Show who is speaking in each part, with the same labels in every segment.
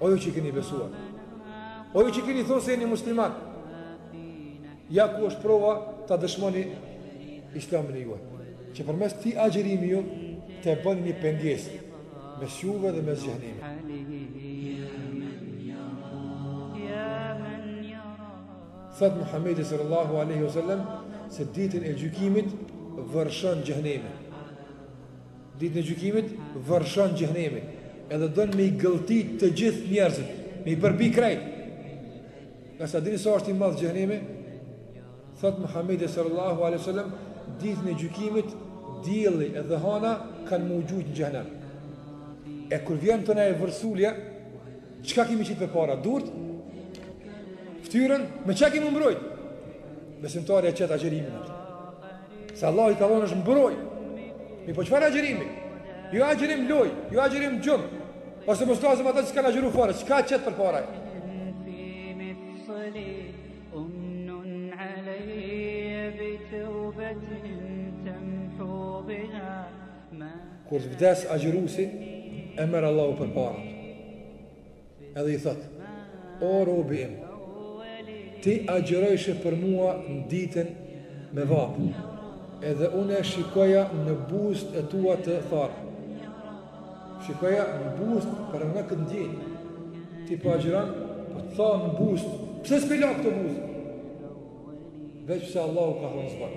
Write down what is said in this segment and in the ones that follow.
Speaker 1: O ju që keni besuar. O ju që keni thënë se jeni musliman. Ja ku është prova ta dëshmoni Islamin e juaj. Që përmes ti agjërimi ju të bëni një pengesë mes juve dhe mes
Speaker 2: xhehenemit.
Speaker 1: Thotë Muhammedi sallallahu aleyhi wa sallam se ditën e gjykimit vërshon xhehenemi. Ditën e gjykimit vërshon xhehenemi edhe don me i gëlltit të gjithë njerëzit, me i përpi krejt. Nëse s'e dini sa është i madh xhehenemi? Thotë Muhamedi sallallahu alaihi wasallam, ditën e gjykimit dielli edhe hana kanë me u gjujt në xhehenem. E kur vjen tana e vërsulja, çka kemi me qitë për para? Durt? Ftyrën? Me ça kemi me u mbrojt? Besimtari e qet agjërimin atë. Se Allahu tha është mbrojtje Mirëpo çfarë agjërimi? Jo jo agjërim lojë, jo jo agjërim gjumë Ose më slasëm ata që s'kanë agjëru fare
Speaker 2: Çka qet përpara e?
Speaker 1: Kur të vdes agjëruesi E merr Allahu përpara Edhe i thotë, o robi im, ti agjërojshe për mua në ditën me vapë, edhe une shikoja në buzët e tua të thara. Shikoja në buzët për mëkat më ndjenë. Ti po po agjëron, por po të thahen buzët. Pse s'p'i lag këto buzët? Veç pse Allahu ka thonë
Speaker 2: s'ban.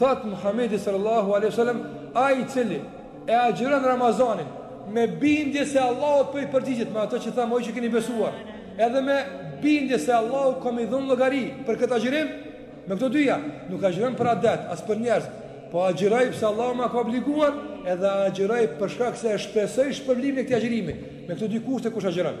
Speaker 1: Thotë Muhamedi sallallahu alaihi wasallam, ai i cili e agjëron Ramazanin me bindje se Allahu po i përgjigjet me ato që thamë o ju që keni besuar, edhe me bindje se Allahu ka me i dhënë llogari për këtë agjërim, me këto dyja, nuk agjëron për adet, as për njerëz, po agjëroj pse Allahu ma ka obliguar, edhe agjëroj për shkak se e shpresoj shpërblimin e këtij agjërimi. Me këto dy kushte kush
Speaker 2: agjëron?